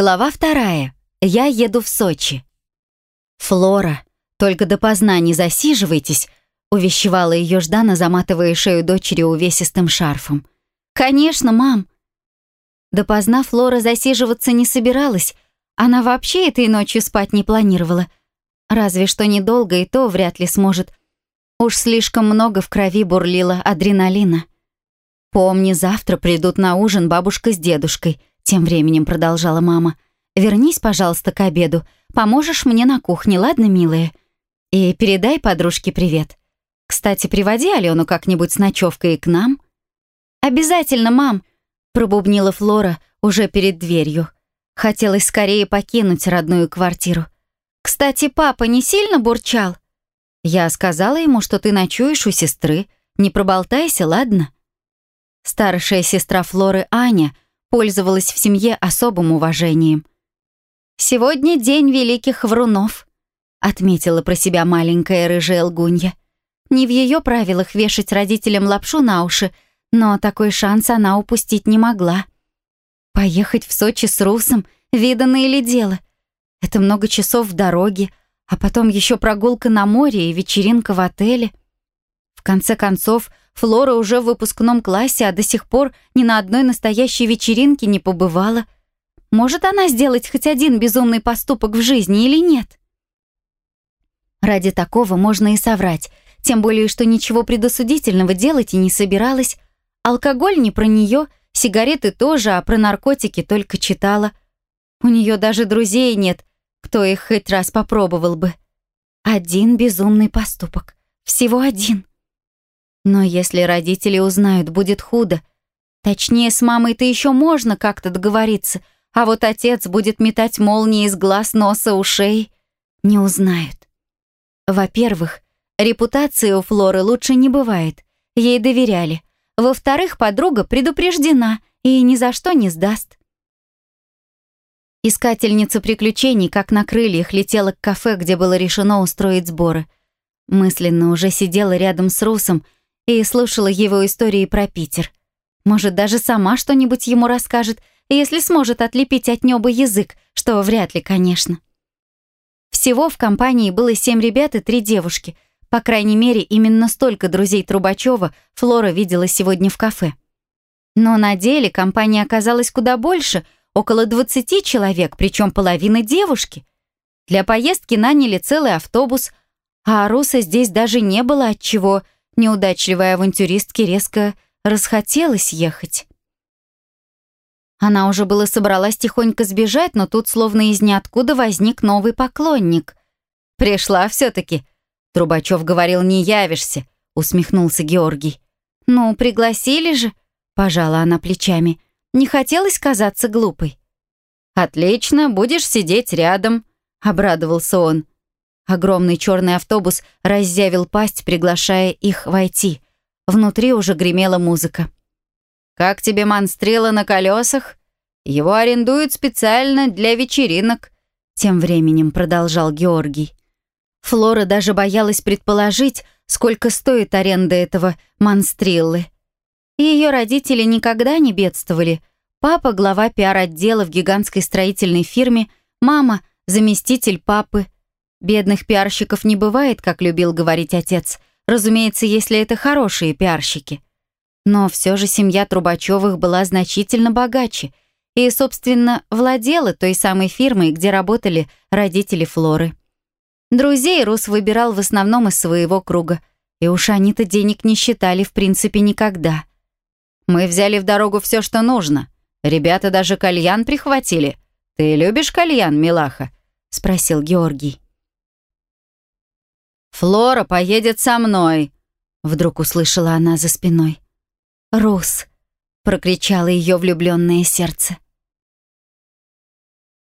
Глава вторая. Я еду в Сочи. «Флора, только допоздна не засиживайтесь», — увещевала ее Ждана, заматывая шею дочери увесистым шарфом. «Конечно, мам». Допоздна Флора засиживаться не собиралась. Она вообще этой ночью спать не планировала. Разве что недолго, и то вряд ли сможет. Уж слишком много в крови бурлило адреналина. «Помни, завтра придут на ужин бабушка с дедушкой», тем временем продолжала мама. «Вернись, пожалуйста, к обеду. Поможешь мне на кухне, ладно, милая? И передай подружке привет. Кстати, приводи Алену как-нибудь с ночевкой к нам». «Обязательно, мам», — пробубнила Флора уже перед дверью. Хотелось скорее покинуть родную квартиру. «Кстати, папа не сильно бурчал?» «Я сказала ему, что ты ночуешь у сестры. Не проболтайся, ладно?» Старшая сестра Флоры Аня — пользовалась в семье особым уважением. «Сегодня день великих врунов», — отметила про себя маленькая рыжая лгунья. Не в ее правилах вешать родителям лапшу на уши, но такой шанс она упустить не могла. Поехать в Сочи с Русом — виданное ли дело? Это много часов в дороге, а потом еще прогулка на море и вечеринка в отеле. В конце концов, Флора уже в выпускном классе, а до сих пор ни на одной настоящей вечеринке не побывала. Может она сделать хоть один безумный поступок в жизни или нет? Ради такого можно и соврать, тем более, что ничего предосудительного делать и не собиралась. Алкоголь не про нее, сигареты тоже, а про наркотики только читала. У нее даже друзей нет, кто их хоть раз попробовал бы. Один безумный поступок. Всего один. Но если родители узнают, будет худо. Точнее, с мамой-то еще можно как-то договориться, а вот отец будет метать молнии из глаз, носа, ушей. Не узнают. Во-первых, репутации у Флоры лучше не бывает. Ей доверяли. Во-вторых, подруга предупреждена и ни за что не сдаст. Искательница приключений, как на крыльях, летела к кафе, где было решено устроить сборы. Мысленно уже сидела рядом с Русом, и слушала его истории про Питер. Может, даже сама что-нибудь ему расскажет, если сможет отлепить от неба язык, что вряд ли, конечно. Всего в компании было семь ребят и три девушки. По крайней мере, именно столько друзей Трубачева Флора видела сегодня в кафе. Но на деле компания оказалась куда больше, около 20 человек, причем половина девушки. Для поездки наняли целый автобус, а Руса здесь даже не было от чего – неудачливой авантюристке резко расхотелось ехать. Она уже было собралась тихонько сбежать, но тут словно из ниоткуда возник новый поклонник. «Пришла все-таки», — Трубачев говорил, «не явишься», — усмехнулся Георгий. «Ну, пригласили же», — пожала она плечами. «Не хотелось казаться глупой». «Отлично, будешь сидеть рядом», — обрадовался он. Огромный черный автобус раззявил пасть, приглашая их войти. Внутри уже гремела музыка. «Как тебе монстрила на колесах? Его арендуют специально для вечеринок», тем временем продолжал Георгий. Флора даже боялась предположить, сколько стоит аренда этого монстриллы. Ее родители никогда не бедствовали. Папа — глава пиар-отдела в гигантской строительной фирме, мама — заместитель папы — Бедных пиарщиков не бывает, как любил говорить отец. Разумеется, если это хорошие пиарщики. Но все же семья Трубачевых была значительно богаче и, собственно, владела той самой фирмой, где работали родители Флоры. Друзей Рус выбирал в основном из своего круга, и уж они-то денег не считали в принципе никогда. «Мы взяли в дорогу все, что нужно. Ребята даже кальян прихватили. Ты любишь кальян, милаха?» — спросил Георгий. «Флора поедет со мной», — вдруг услышала она за спиной. «Рус», — прокричало ее влюбленное сердце.